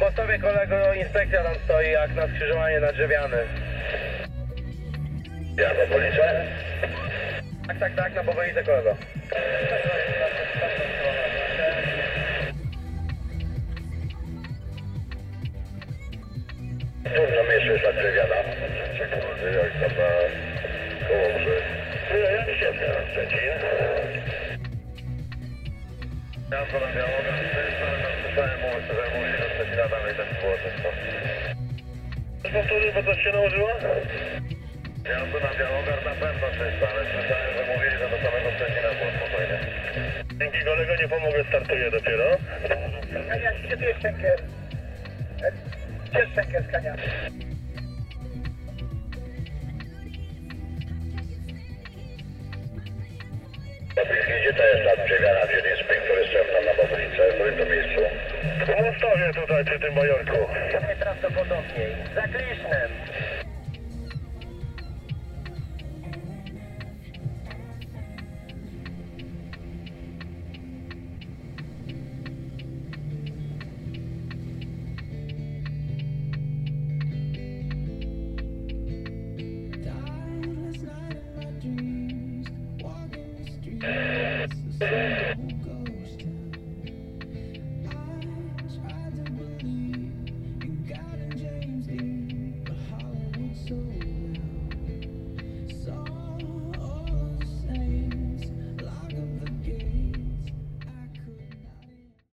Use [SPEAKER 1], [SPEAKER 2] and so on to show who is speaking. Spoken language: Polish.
[SPEAKER 1] Bo sobie kolego inspekcja tam stoi, jak na skrzyżowanie na drzewiany. Ja to policzę? Tak, tak, tak, no na powolice kolego.
[SPEAKER 2] Dużo mieszysz na drzewiana. Kurde, jak tam na kołomrze. Tyle jak się teraz trzeci,
[SPEAKER 1] nie? Ja, kolego, mogę słyszałem, mówię, że musi do Szczecina dalej ten złoty.
[SPEAKER 2] Coś powtórzyć, bo coś się nałożyło?
[SPEAKER 1] Ja to na białogar na pewno czysto, ale słyszałem, że mówili, że do samego Szczecina było spokojnie.
[SPEAKER 2] Dzięki kolego nie pomogę, startuję dopiero.
[SPEAKER 3] Kania, gdzie tu jest? Gdzie jest Schenker z Kania?
[SPEAKER 2] Gdzie to jest ta drzewiana, gdzie jest inspektor jest tam na Babulice, w którym to miejscu? Tutaj przy tym bajorku.
[SPEAKER 1] Najprawdopodobniej. Za Klisznem.